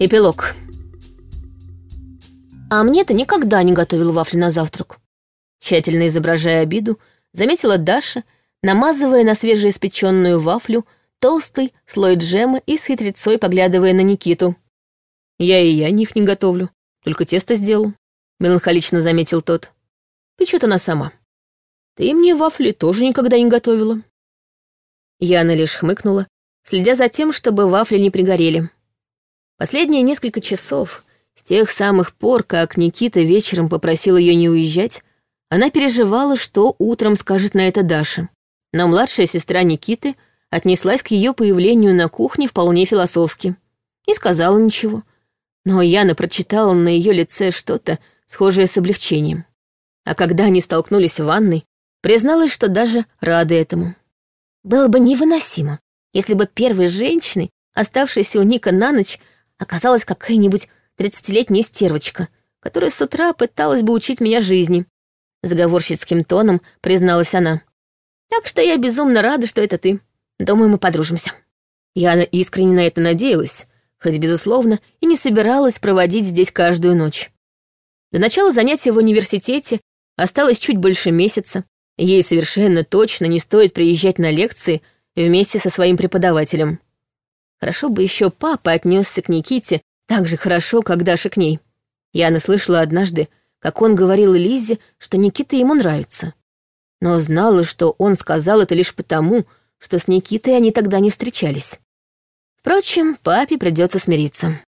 Эпилог. А мне-то никогда не готовил вафли на завтрак. Тщательно изображая обиду, заметила Даша, намазывая на свежеиспеченную вафлю толстый слой джема и с хитрецой поглядывая на Никиту. «Я и я них не готовлю, только тесто сделал», — меланхолично заметил тот. «Печет она сама. Ты мне вафли тоже никогда не готовила». Яна лишь хмыкнула, следя за тем, чтобы вафли не пригорели. Последние несколько часов, с тех самых пор, как Никита вечером попросил ее не уезжать, она переживала, что утром скажет на это Даша. Но младшая сестра Никиты отнеслась к ее появлению на кухне вполне философски. Не сказала ничего. Но Яна прочитала на ее лице что-то, схожее с облегчением. А когда они столкнулись в ванной, призналась, что даже рада этому. Было бы невыносимо, если бы первой женщиной, оставшейся у Ника на ночь, оказалась какая-нибудь тридцатилетняя стервочка, которая с утра пыталась бы учить меня жизни. Заговорщицким тоном призналась она. Так что я безумно рада, что это ты. Думаю, мы подружимся. Яна искренне на это надеялась, хоть, безусловно, и не собиралась проводить здесь каждую ночь. До начала занятия в университете осталось чуть больше месяца. Ей совершенно точно не стоит приезжать на лекции вместе со своим преподавателем. Хорошо бы еще папа отнесся к Никите так же хорошо, как Даша к ней. Яна слышала однажды, как он говорил Лизе, что Никита ему нравится. Но знала, что он сказал это лишь потому, что с Никитой они тогда не встречались. Впрочем, папе придется смириться.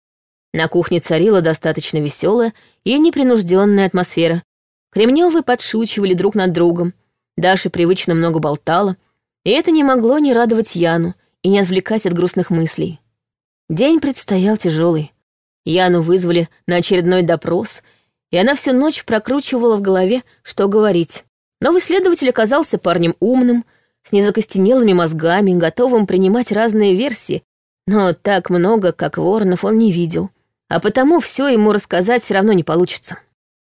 На кухне царила достаточно веселая и непринужденная атмосфера. Кремневы подшучивали друг над другом. Даша привычно много болтала, и это не могло не радовать Яну — и не отвлекать от грустных мыслей. День предстоял тяжелый. Яну вызвали на очередной допрос, и она всю ночь прокручивала в голове, что говорить. Новый следователь оказался парнем умным, с незакостенелыми мозгами, готовым принимать разные версии, но так много, как Воронов, он не видел. А потому все ему рассказать все равно не получится.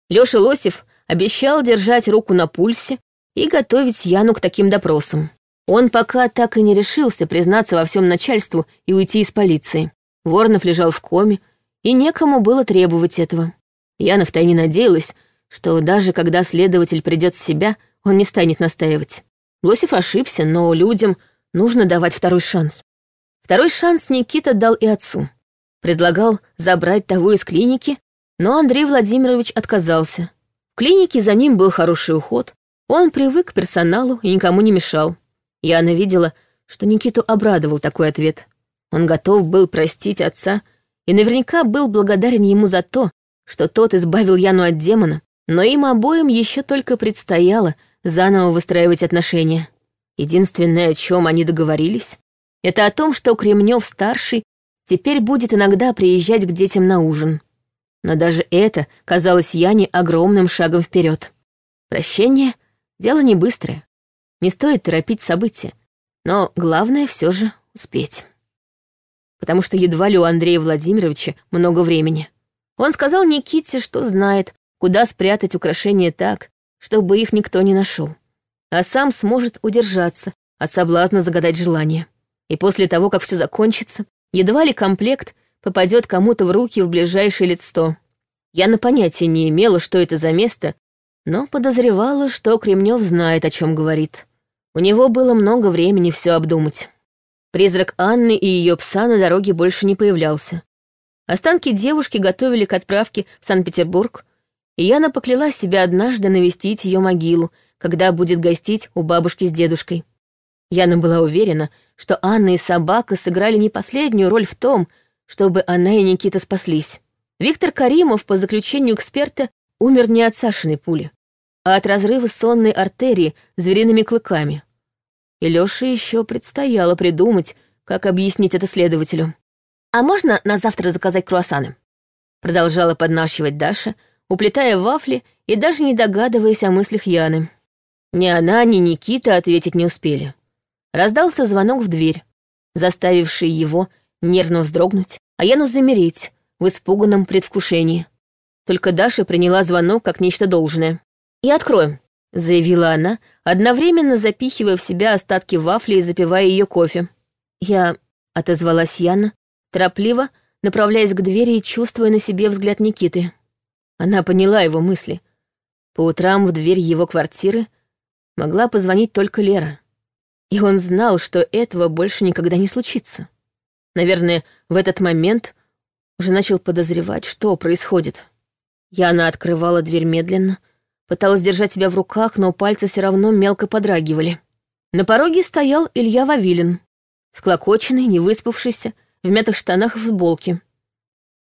Лёша Лосев обещал держать руку на пульсе и готовить Яну к таким допросам. Он пока так и не решился признаться во всем начальству и уйти из полиции. Воронов лежал в коме, и некому было требовать этого. Яна втайне надеялась, что даже когда следователь придет в себя, он не станет настаивать. Лосев ошибся, но людям нужно давать второй шанс. Второй шанс Никита дал и отцу. Предлагал забрать того из клиники, но Андрей Владимирович отказался. В клинике за ним был хороший уход, он привык к персоналу и никому не мешал. Яна видела, что Никиту обрадовал такой ответ. Он готов был простить отца и наверняка был благодарен ему за то, что тот избавил Яну от демона, но им обоим еще только предстояло заново выстраивать отношения. Единственное, о чем они договорились, это о том, что Кремнев-старший теперь будет иногда приезжать к детям на ужин. Но даже это казалось Яне огромным шагом вперед. Прощение — дело не быстрое. Не стоит торопить события, но главное все же успеть. Потому что едва ли у Андрея Владимировича много времени. Он сказал Никите, что знает, куда спрятать украшения так, чтобы их никто не нашел, а сам сможет удержаться от соблазна загадать желание. И после того, как все закончится, едва ли комплект попадет кому-то в руки в ближайшие лет сто. Я на понятия не имела, что это за место, но подозревала, что Кремнев знает, о чем говорит. У него было много времени все обдумать. Призрак Анны и ее пса на дороге больше не появлялся. Останки девушки готовили к отправке в Санкт-Петербург, и Яна покляла себя однажды навестить ее могилу, когда будет гостить у бабушки с дедушкой. Яна была уверена, что Анна и собака сыграли не последнюю роль в том, чтобы она и Никита спаслись. Виктор Каримов, по заключению эксперта, умер не от Сашиной пули а от разрыва сонной артерии звериными клыками. И Лёше еще предстояло придумать, как объяснить это следователю. «А можно на завтра заказать круассаны?» Продолжала поднашивать Даша, уплетая вафли и даже не догадываясь о мыслях Яны. Ни она, ни Никита ответить не успели. Раздался звонок в дверь, заставивший его нервно вздрогнуть, а Яну замереть в испуганном предвкушении. Только Даша приняла звонок как нечто должное. «И откроем», — заявила она, одновременно запихивая в себя остатки вафли и запивая ее кофе. «Я...» — отозвалась Яна, торопливо, направляясь к двери и чувствуя на себе взгляд Никиты. Она поняла его мысли. По утрам в дверь его квартиры могла позвонить только Лера. И он знал, что этого больше никогда не случится. Наверное, в этот момент уже начал подозревать, что происходит. Яна открывала дверь медленно, пыталась держать себя в руках, но пальцы все равно мелко подрагивали. На пороге стоял Илья Вавилин, вклокоченный, невыспавшийся, в мятых штанах и футболке.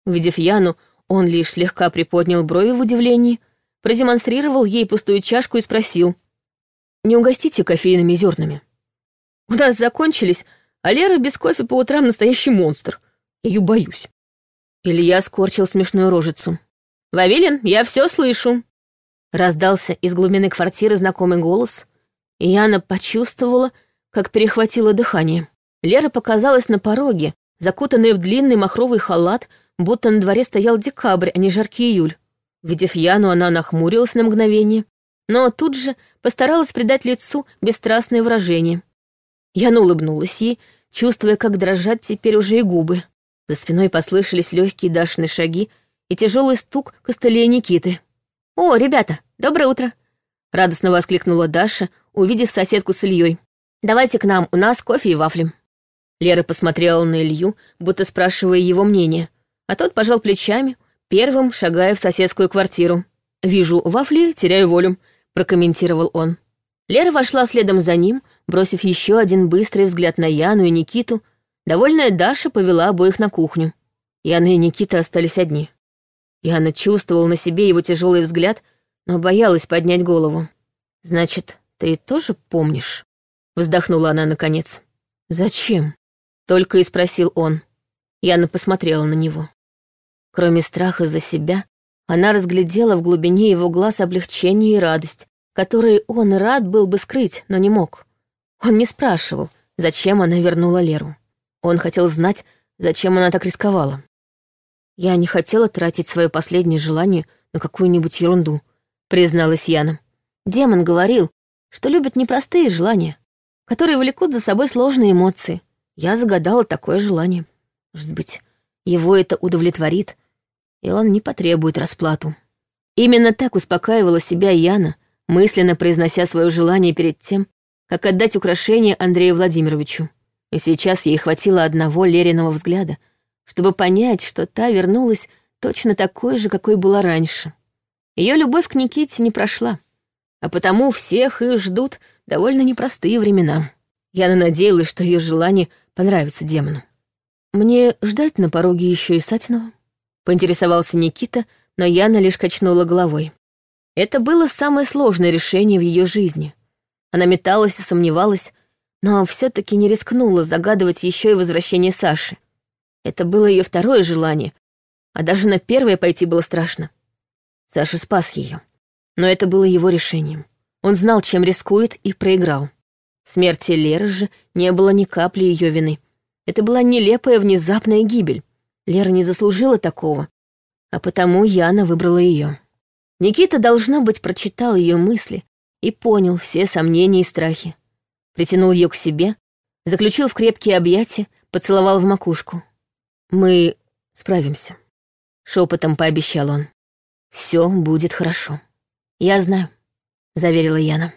Увидев Яну, он лишь слегка приподнял брови в удивлении, продемонстрировал ей пустую чашку и спросил. «Не угостите кофейными зернами? У нас закончились, а Лера без кофе по утрам настоящий монстр. Я ее боюсь». Илья скорчил смешную рожицу. «Вавилин, я все слышу!» Раздался из глубины квартиры знакомый голос, и Яна почувствовала, как перехватило дыхание. Лера показалась на пороге, закутанная в длинный махровый халат, будто на дворе стоял декабрь, а не жаркий июль. Видев Яну, она нахмурилась на мгновение, но тут же постаралась придать лицу бесстрастное выражение. Яна улыбнулась ей, чувствуя, как дрожат теперь уже и губы. За спиной послышались легкие Дашины шаги и тяжелый стук костылей Никиты. «О, ребята, доброе утро!» — радостно воскликнула Даша, увидев соседку с Ильей. «Давайте к нам, у нас кофе и вафли». Лера посмотрела на Илью, будто спрашивая его мнение, а тот пожал плечами, первым шагая в соседскую квартиру. «Вижу вафли, теряю волю», — прокомментировал он. Лера вошла следом за ним, бросив еще один быстрый взгляд на Яну и Никиту. Довольная Даша повела обоих на кухню. Яна и Никита остались одни. Яна чувствовала на себе его тяжелый взгляд, но боялась поднять голову. «Значит, ты тоже помнишь?» Вздохнула она наконец. «Зачем?» Только и спросил он. Яна посмотрела на него. Кроме страха за себя, она разглядела в глубине его глаз облегчение и радость, которые он рад был бы скрыть, но не мог. Он не спрашивал, зачем она вернула Леру. Он хотел знать, зачем она так рисковала. «Я не хотела тратить свое последнее желание на какую-нибудь ерунду», — призналась Яна. «Демон говорил, что любит непростые желания, которые влекут за собой сложные эмоции. Я загадала такое желание. Может быть, его это удовлетворит, и он не потребует расплату. Именно так успокаивала себя Яна, мысленно произнося свое желание перед тем, как отдать украшение Андрею Владимировичу. И сейчас ей хватило одного Лериного взгляда, чтобы понять, что та вернулась точно такой же, какой была раньше. Ее любовь к Никите не прошла а потому всех их ждут довольно непростые времена. Яна надеялась, что ее желание понравится демону. «Мне ждать на пороге еще и Сатинова?» — поинтересовался Никита, но Яна лишь качнула головой. Это было самое сложное решение в ее жизни. Она металась и сомневалась, но все таки не рискнула загадывать еще и возвращение Саши. Это было ее второе желание, а даже на первое пойти было страшно. Саша спас ее. Но это было его решением. Он знал, чем рискует, и проиграл. В смерти Леры же не было ни капли ее вины. Это была нелепая внезапная гибель. Лера не заслужила такого, а потому Яна выбрала ее. Никита, должно быть, прочитал ее мысли и понял все сомнения и страхи. Притянул ее к себе, заключил в крепкие объятия, поцеловал в макушку. «Мы справимся», — шепотом пообещал он. «Все будет хорошо». «Я знаю», — заверила Яна.